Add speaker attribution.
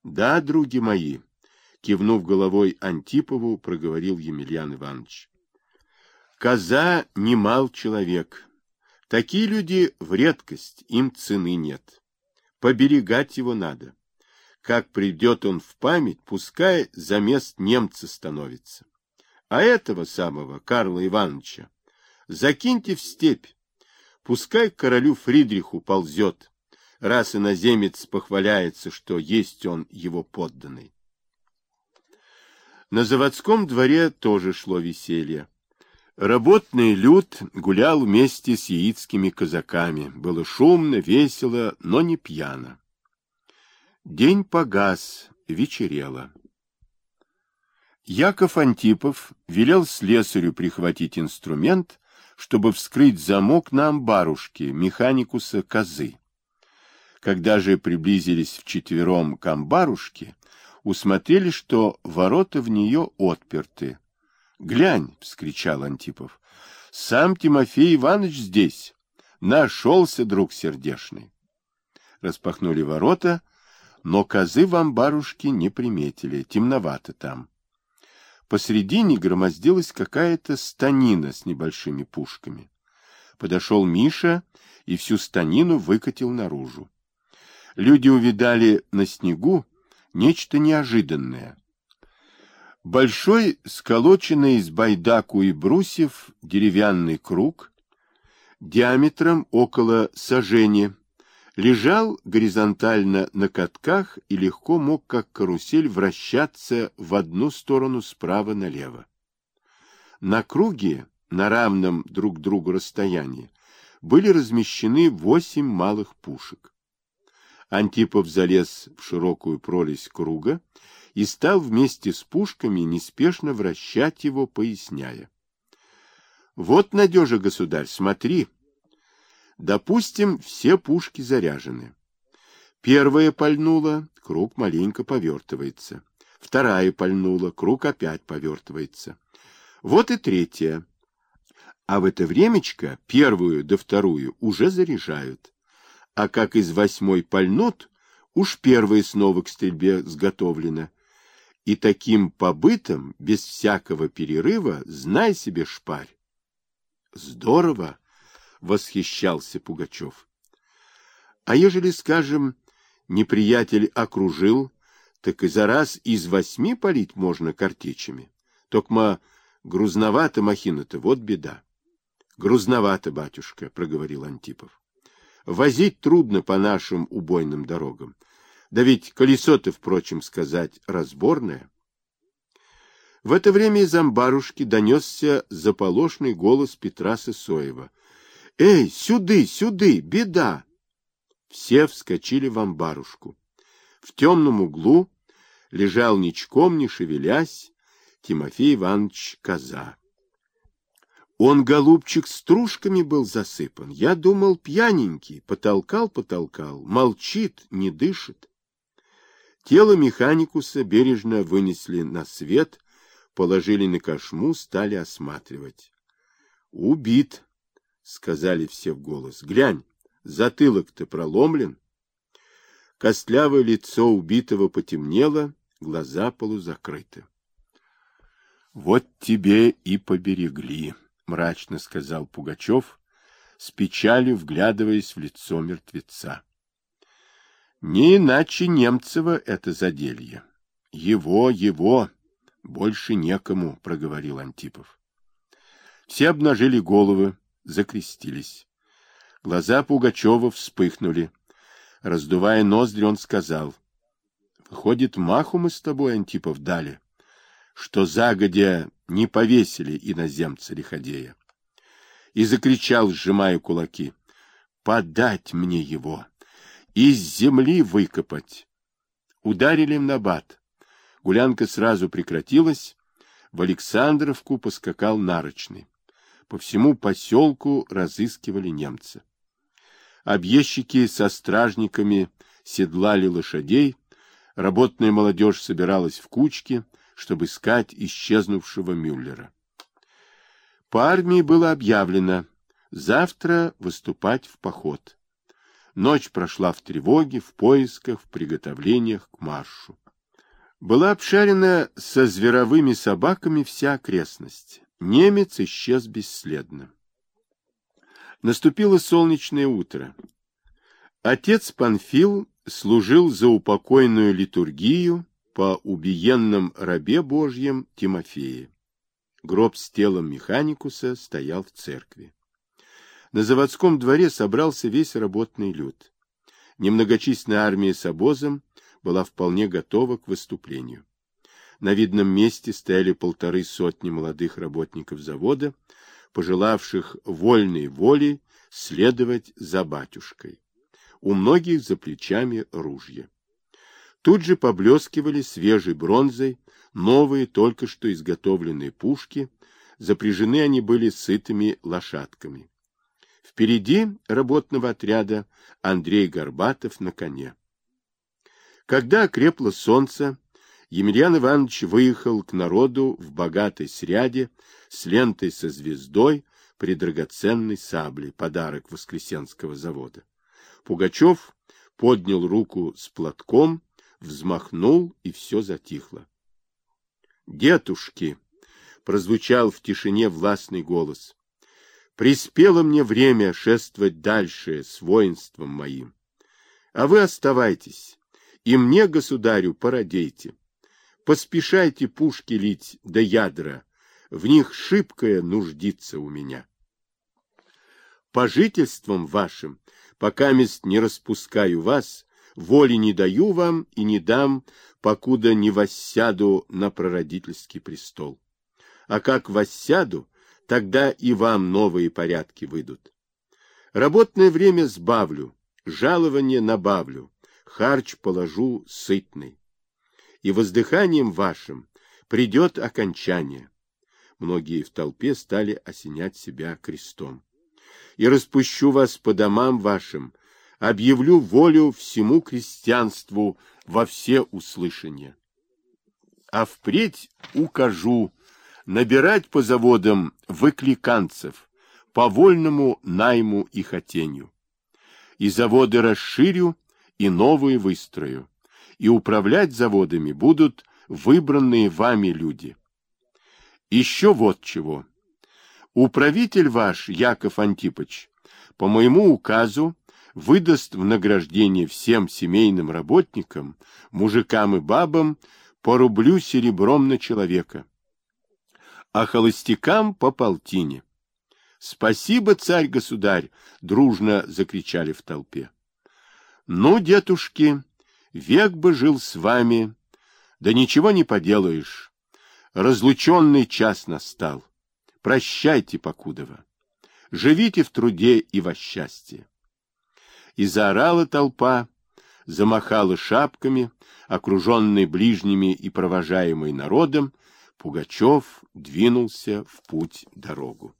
Speaker 1: — Да, други мои, — кивнув головой Антипову, проговорил Емельян Иванович. — Коза немал человек. Такие люди в редкость, им цены нет. Поберегать его надо. Как придет он в память, пускай за мест немца становится. А этого самого Карла Ивановича закиньте в степь. Пускай к королю Фридриху ползет, раз иноземец похваляется, что есть он его подданный. На заводском дворе тоже шло веселье. Работный люд гулял вместе с яицкими казаками. Было шумно, весело, но не пьяно. День погас, вечерело. Яков Антипов велел слесарю прихватить инструмент, чтобы вскрыть замок на амбарушке механикуса козы. Когда же приблизились вчетвером к амбарушке, усмотрели, что ворота в нее отперты. — Глянь! — вскричал Антипов. — Сам Тимофей Иванович здесь. Нашелся, друг сердешный. Распахнули ворота, но козы в амбарушке не приметили, темновато там. Посредине громоздилась какая-то станина с небольшими пушками. Подошел Миша и всю станину выкатил наружу. Люди увидали на снегу нечто неожиданное. Большой, сколоченный из байдаку и брусьев, деревянный круг, диаметром около сажения, лежал горизонтально на катках и легко мог, как карусель, вращаться в одну сторону справа налево. На круге, на равном друг другу расстоянии, были размещены восемь малых пушек. Антипов залез в широкую прорезь круга и стал вместе с пушками неспешно вращать его, поясняя. — Вот надежа, государь, смотри, — Допустим, все пушки заряжены. Первая пальнула, круг маленько повертывается. Вторая пальнула, круг опять повертывается. Вот и третья. А в это времечко первую да вторую уже заряжают. А как из восьмой пальнут, уж первая снова к стрельбе сготовлена. И таким побытом, без всякого перерыва, знай себе шпарь. Здорово! — восхищался Пугачев. — А ежели, скажем, неприятель окружил, так и за раз из восьми палить можно картечами. Токма грузновато махина-то, вот беда. — Грузновато, батюшка, — проговорил Антипов. — Возить трудно по нашим убойным дорогам. Да ведь колесо-то, впрочем, сказать, разборное. В это время из амбарушки донесся заполошный голос Петра Сысоева — «Эй, сюды, сюды, беда!» Все вскочили в амбарушку. В темном углу лежал ничком, не шевелясь, Тимофей Иванович Коза. Он, голубчик, стружками был засыпан. Я думал, пьяненький, потолкал-потолкал, молчит, не дышит. Тело механикуса бережно вынесли на свет, положили на кошму, стали осматривать. Убит, сказали все в голос. Глянь, затылок-то проломлен. Костлявое лицо убитого потемнело, глаза полузакрыты. — Вот тебе и поберегли, — мрачно сказал Пугачев, с печалью вглядываясь в лицо мертвеца. — Не иначе Немцева это заделье. Его, его, больше некому, — проговорил Антипов. Все обнажили головы, закрестились. Глаза Пугачева вспыхнули. Раздувая ноздри, он сказал, — Выходит, маху мы с тобой, Антипов, дали, что загодя не повесили иноземца Лиходея. И закричал, сжимая кулаки, — Подать мне его! Из земли выкопать! Ударили в набат. Гулянка сразу прекратилась, в Александровку поскакал нарочный по всему поселку разыскивали немца. Объездчики со стражниками седлали лошадей, работная молодежь собиралась в кучки, чтобы искать исчезнувшего Мюллера. По армии было объявлено завтра выступать в поход. Ночь прошла в тревоге, в поисках, в приготовлениях к маршу. Была обшарена со зверовыми собаками вся окрестность. Немец исчез бесследно. Наступило солнечное утро. Отец Панфил служил за упокойную литургию по убиенном рабе Божьем Тимофее. Гроб с телом механикуса стоял в церкви. На заводском дворе собрался весь работный люд. Немногочисленная армия с обозом была вполне готова к выступлению. На видном месте стояли полторы сотни молодых работников завода, пожелавших вольной волей следовать за батюшкой. У многих за плечами ружья. Тут же поблескивали свежей бронзой новые, только что изготовленные пушки, запряжены они были сытыми лошадками. Впереди работного отряда Андрей Горбатов на коне. Когда окрепло солнце, Емельян Иванович выехал к народу в богатой сряде с лентой со звездой при драгоценной сабле, подарок Воскресенского завода. Пугачев поднял руку с платком, взмахнул, и все затихло. «Детушки!» — прозвучал в тишине властный голос. «Приспело мне время шествовать дальше с воинством моим. А вы оставайтесь, и мне, государю, породейте. Поспешайте пушки лить до ядра, в них шибкая нуждится у меня. По жительствам вашим, пока мест не распускаю вас, воли не даю вам и не дам, покуда не воссяду на прародительский престол. А как воссяду, тогда и вам новые порядки выйдут. Работное время сбавлю, жалование набавлю, харч положу сытный. И воздыханием вашим придет окончание. Многие в толпе стали осенять себя крестом. И распущу вас по домам вашим, объявлю волю всему крестьянству во все услышания. А впредь укажу набирать по заводам выкликанцев, по вольному найму и хотению. И заводы расширю, и новые выстрою. И управлять заводами будут выбранные вами люди. Еще вот чего. Управитель ваш, Яков Антипыч, по моему указу, выдаст в награждение всем семейным работникам, мужикам и бабам, по рублю серебром на человека, а холостякам по полтине. «Спасибо, царь-государь!» — дружно закричали в толпе. «Ну, дедушки, век бы жил с вами, да ничего не поделаешь. Разлученный час настал. Прощайте, Покудова. Живите в труде и во счастье и заорала толпа, замахала шапками, окруженный ближними и провожаемый народом, Пугачев двинулся в путь дорогу.